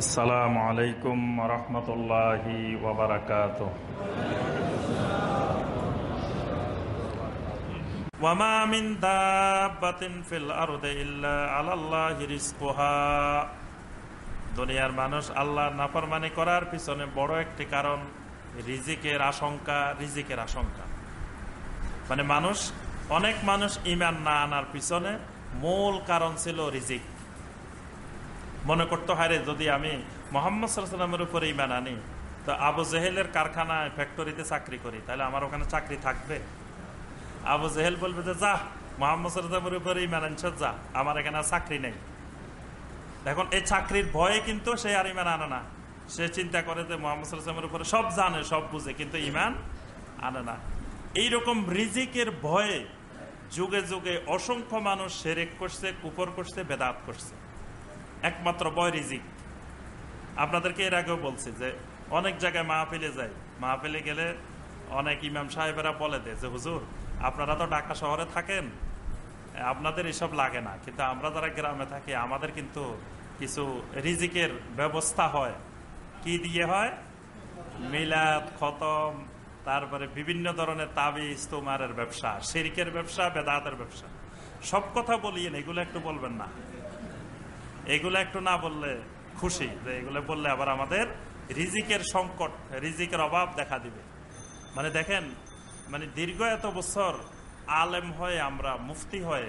আসসালামু আলাইকুম রহমতুল্লাহি ওবরাকাত ওয়ামা মিন দাব্বাতিন ফিল আরদি ইল্লা আলাল্লাহি রিজকুহা। দুনিয়ার মানুষ আল্লাহর নাফরমানি করার পিছনে বড় একটি কারণ, রিজিকের আশঙ্কা রিজিকের আশঙ্কা। মানে মানুষ, অনেক মানুষ ইমান না আনার পিছনে মূল কারণ ছিল রিজিক। মনে করতো হারে যদি আমি মোহাম্মদ সাল্লামের উপরে ইমান আনি, তো আবু জেহেলের কারখানায় ফ্যাক্টরিতে চাকরি করি, তাহলে আমার ওখানে চাকরি থাকবে? আবু জেহেল বলবে যে, যা, মোহাম্মদ সাল্লামের উপরে ইমান আনছ, যা, আমার এখানে চাকরি নেই। এখন এই চাকরির ভয়ে কিন্তু সে আর ইমান আনে না। সে চিন্তা করে যে মোহাম্মদ সাল্লামের উপরে সব জানে, সব বুঝে, কিন্তু ইমান আনে না। এইরকম রিজিকের ভয়ে যুগে যুগে অসংখ্য মানুষ সেরেক করছে কুপর করছে, বেদাত করছে। একমাত্র বয় রিজিক। আপনাদেরকে এর আগেও বলছি যে অনেক জায়গায় মাহফিলে যাই। মাহফিলে গেলে অনেক ইমাম সাহেবেরা বলে দেয় যে, হুজুর, আপনারা তো ঢাকা শহরে থাকেন। আপনাদের এসব লাগে না। কিন্তু আমরা যারা গ্রামে থাকি, আমাদের কিন্তু কিছু রিজিকের ব্যবস্থা হয়। কি দিয়ে হয়? মিলাদ, খতম, তারপরে বিভিন্ন ধরনের তাবিজ, তোমারের ব্যবসা, শিরিকের ব্যবসা, বেদাতের ব্যবসা। সব কথা বলিয়েন এগুলো একটু বলবেন না। এগুলো একটু না বললে খুশি, যে এগুলো বললে আবার আমাদের রিজিকের সংকট, রিজিকের অভাব দেখা দিবে। মানে দেখেন মানে দীর্ঘ এত বছর আলেম হয়ে আমরা, মুফতি হয়ে,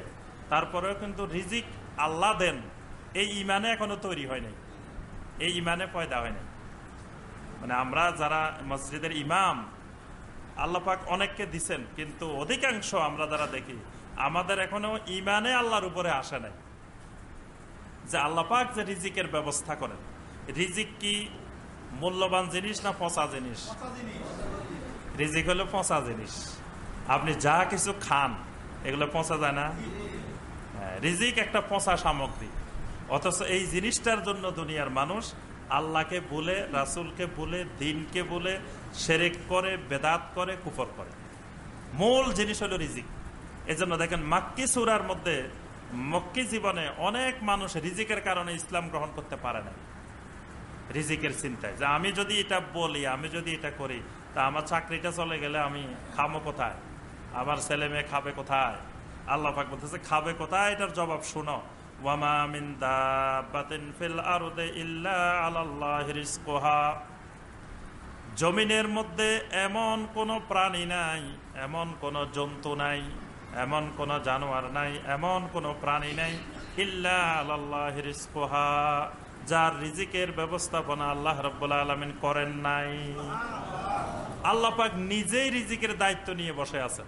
তারপরেও কিন্তু রিজিক আল্লাহ দেন, এই ইমানে এখনও তৈরি হয় নাই। এই ইমানে পয়দা হয় নাই। মানে আমরা যারা মসজিদের ইমাম আল্লাপাক অনেককে দিছেন, কিন্তু অধিকাংশ আমরা যারা দেখি, আমাদের এখনও ইমানে আল্লাহর উপরে আসে নাই। যে আল্লাপাক যে রিজিকের ব্যবস্থা করেন। রিজিক কি? মূল্যবান জিনিস না পচা জিনিস। রিজিক হলো পচা জিনিস। আপনি যা কিছু খান এগুলো পচা যায় না? হ্যাঁ, রিজিক একটা পচা সামগ্রী। অথচ এই জিনিসটার জন্য দুনিয়ার মানুষ আল্লাহকে বলে রাসুলকে বলে দিনকে বলে সেরেক করে বেদাত করে কুফর করে। মূল জিনিস হলো রিজিক। এজন্য দেখেন মাক্কি সুরার মধ্যে মক্কি জীবনে অনেক মানুষ রিজিকের কারণে ইসলাম গ্রহণ করতে পারে না। রিজিকের চিন্তায়। যে আমি যদি এটা বলি, আমি যদি এটা করি, তা আমার চাকরিটা চলে গেলে আমি খামো কোথায়? আমার ছেলে মেয়ে খাবে কোথায়? আল্লাহ পাক বলতেছে, খাবে কোথায়? এটার জবাব শুনো। মিন জমিনের মধ্যে এমন কোনো প্রাণী নাই, এমন কোনো জন্তু নাই। এমন কোন জানোয়ার নাই, এমন কোন প্রাণী নাই, ইল্লা আল্লাহ রিজকুহা, যার রিজিকের ব্যবস্থাপনা আল্লাহ রব্বুল আলমিন করেন নাই। আল্লাহ পাক নিজেই রিজিকের দায়িত্ব নিয়ে বসে আছেন।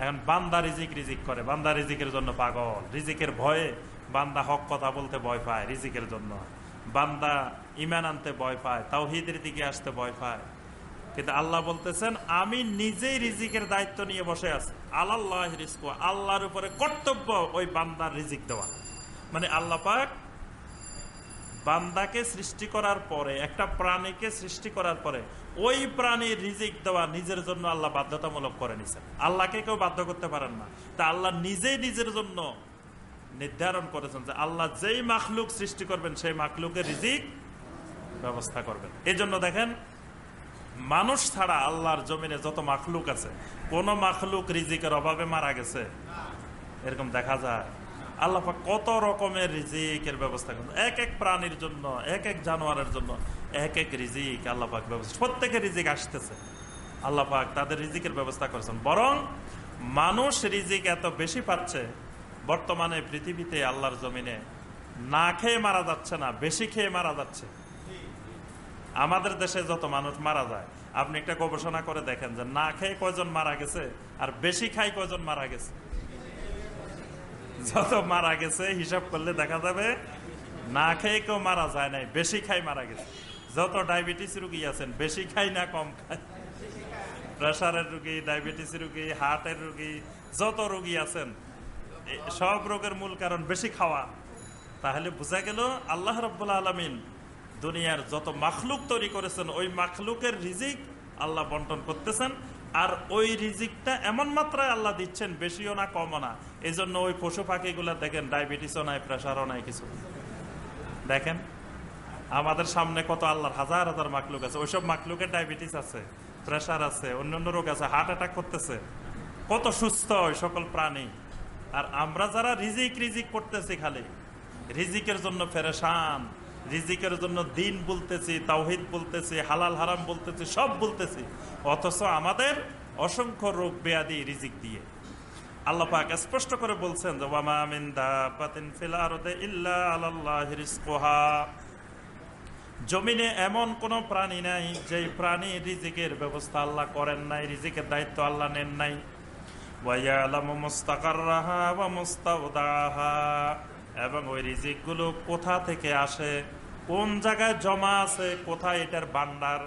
এখন বান্দা রিজিক রিজিক করে, বান্দা রিজিকের জন্য পাগল। রিজিকের ভয়ে বান্দা হক কথা বলতে ভয় পায়, রিজিকের জন্য। বান্দা ইমান আনতে ভয় পায়, তাওহিদের দিকে আসতে ভয় পায়। কিন্তু আল্লাহ বলতেছেন, আমি নিজেই রিজিকের দায়িত্ব নিয়ে বসে আছি। আল্লাহ আল্লাহর উপরে কর্তব্য ওই বান্দার রিজিক দেওয়া। মানে আল্লাহ পাক বান্দাকে সৃষ্টি করার পরে, একটা প্রাণীকে সৃষ্টি করার পরে, ওই প্রাণীর রিজিক দেওয়া নিজের জন্য আল্লাহ বাধ্যতামূলক করে নিছেন। আল্লাহকে কেউ বাধ্য করতে পারেন না। তা আল্লাহ নিজেই নিজের জন্য নির্ধারণ করেছেন যে আল্লাহ যেই মাখলুক সৃষ্টি করবেন, সেই মাখলুকের রিজিক ব্যবস্থা করবেন। এই জন্য দেখেন মানুষ ছাড়া আল্লাহর জমিনে যত মাখলুক আছে, কোন মাখলুক রিজিকের অভাবে মারা গেছে? এরকম দেখা যায়। আল্লাহ কত রকমের রিজিকের ব্যবস্থা করেন। এক এক প্রাণীর জন্য, এক এক জানোয়ারের জন্য এক এক রিজিক আল্লাহ পাক ব্যবস্থা প্রত্যেকের রিজিক আসতেছে। আল্লাহ পাক তাদের রিজিকের ব্যবস্থা করেছেন। বরং মানুষ রিজিক এত বেশি পাচ্ছে, বর্তমানে পৃথিবীতে আল্লাহর জমিনে না খেয়ে মারা যাচ্ছে না, বেশি খেয়ে মারা যাচ্ছে। আমাদের দেশে যত মানুষ মারা যায়, আপনি একটা গবেষণা করে দেখেন যে না খেয়ে কয়জন মারা গেছে আর বেশি খাই কয়জন মারা গেছে। যত মারা গেছে, হিসাব করলে দেখা যাবে না খেয়ে কেউ মারা যায় নাই, বেশি খাই মারা গেছে। যত ডায়াবেটিস রুগী আছেন, বেশি খাই না কম খাই প্রেশারের রুগী, ডায়াবেটিস রুগী, হার্টের রুগী, যত রুগী আছেন সব রোগের মূল কারণ বেশি খাওয়া। তাহলে বোঝা গেল আল্লাহ রব্বুল্লা আলমিন দুনিয়ার যত মাখলুক তৈরি করেছেন, ওই মাখলুকের রিজিক আল্লাহ বন্টন করতেছেন। আর ওই রিজিকটা এমন মাত্রায় আল্লাহ দিচ্ছেন, বেশিও না, কমও না। এই জন্য ওই পশু পাখিগুলো দেখেন, ডায়াবেটিসও নাই, প্রেশারও নাই কিছু। দেখেন, আমাদের সামনে কত আল্লাহর হাজার হাজার মাকলুক আছে। ওইসব মাকলুকের ডায়াবেটিস আছে, প্রেশার আছে, অন্যান্য রোগ আছে, হার্ট অ্যাটাক করতেছে। কত সুস্থ ওই সকল প্রাণী। আর আমরা যারা রিজিক রিজিক করতেছি খালি, রিজিকের জন্য ফেরেশান। রিজিকের জন্য দিন বলতেছি, তাওহিদ বলতেছি, হালাল হারাম বলতেছি, সব বলতেছি। অথচ আমাদের অসংখ্য রোগ, বেয়াদি, রিজিক দিয়ে। আল্লাহ পাক স্পষ্ট করে বলছেন যে মিন জমিনে এমন কোন প্রাণী নাই, যেই প্রাণী রিজিকের ব্যবস্থা আল্লাহ করেন নাই, রিজিকের দায়িত্ব আল্লাহ নেন নাই। ওয়াইয়ালামু মুস্তাকাররাহা ওয়া এবং ওই রিজিকগুলো কোথা থেকে আসে, কোন জায়গায় জমা আছে, কোথায় এটার বান্ডার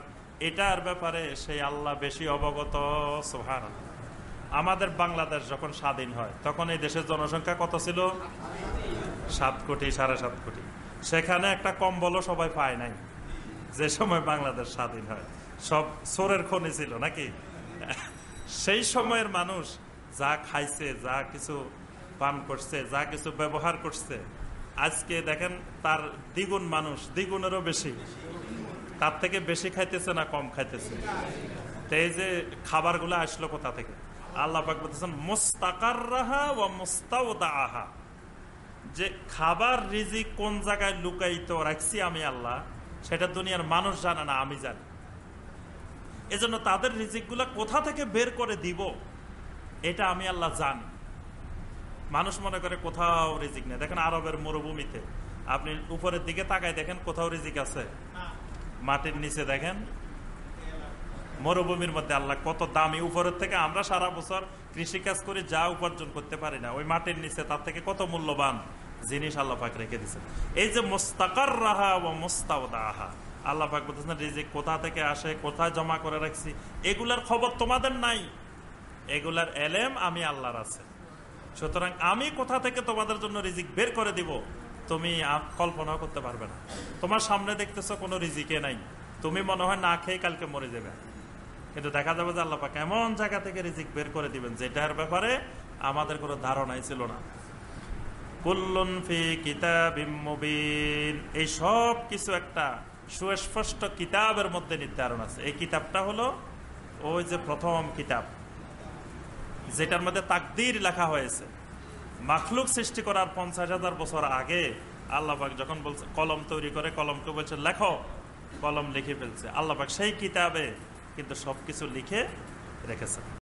এটার ব্যাপারে সেই আল্লাহ বেশি অবগত সোহান আমাদের বাংলাদেশ যখন স্বাধীন হয়, তখন এই দেশের জনসংখ্যা কত ছিল? সাত কোটি, সাড়ে সাত কোটি। সেখানে একটা কম্বলও সবাই পায় নাই, যে সময় বাংলাদেশ স্বাধীন হয়। সব সোরের খনি ছিল নাকি? সেই সময়ের মানুষ যা খাইছে, যা কিছু পান করছে, যা কিছু ব্যবহার করছে। আজকে দেখেন তার দ্বিগুণ মানুষ, দ্বিগুণেরও বেশি। তার থেকে বেশি খাইতেছে না কম খাইতেছে। তো এই যে খাবারগুলো আসলো কোথা থেকে? আল্লাহ পাক বলতেছেন রাহা ও মোস্তাউদা আহা যে খাবার রিজিক কোন জায়গায় লুকাইতে রাখছি আমি আল্লাহ, সেটা দুনিয়ার মানুষ জানে না, আমি জানি। এজন্য তাদের রিজিকগুলো কোথা থেকে বের করে দিব, এটা আমি আল্লাহ জানি। মানুষ মনে করে কোথাও রিজিক নেই। দেখেন আরবের মরুভূমিতে। আপনি উপরের দিকে তাকায় দেখেন কোথাও রিজিক আছে। মাটির নিচে দেখেন। মরুভূমির মধ্যে আল্লাহ কত দামি। উপরের থেকে আমরা সারা বছর কৃষিকাজ করে, যা উপার্জন করতে পারি না। ওই মাটির নিচে তার থেকে কত মূল্যবান জিনিস আল্লাহ পাক রেখে দিচ্ছে এই যে মোস্তাকার রাহা ও মোস্তাউদা আহা আল্লাহ পাক বলতেছেন, রিজিক কোথা থেকে আসে, কোথায় জমা করে রাখছি? এগুলার খবর তোমাদের নাই। এগুলার এলেম আমি আল্লাহর আছে। সুতরাং আমি কোথা থেকে তোমাদের জন্য রিজিক বের করে দিব, তুমি কল্পনাও করতে পারবে না। তোমার সামনে দেখতেছো কোনো রিজিকে নাই। তুমি মনে হয় না খেয়ে কালকে মরে যাবে। কিন্তু দেখা যাবে যে আল্লাহ পাক এমন জায়গা থেকে রিজিক বের করে দিবেন, যেটার ব্যাপারে আমাদের কোনো ধারণাই ছিল না। এই সব কিছু একটা সুস্পষ্ট কিতাবের মধ্যে নির্ধারণ আছে। এই কিতাবটা হলো ওই যে প্রথম কিতাব। যেটার মধ্যে তাকদির লেখা হয়েছে। মাখলুক সৃষ্টি করার পঞ্চাশ হাজার বছর আগে আল্লাহবাক যখন বলছে, কলম তৈরি করে কলমকে বলছে, লেখো। কলম লিখে ফেলছে। আল্লাহবাক সেই কিতাবে কিন্তু সব কিছু লিখে রেখেছে।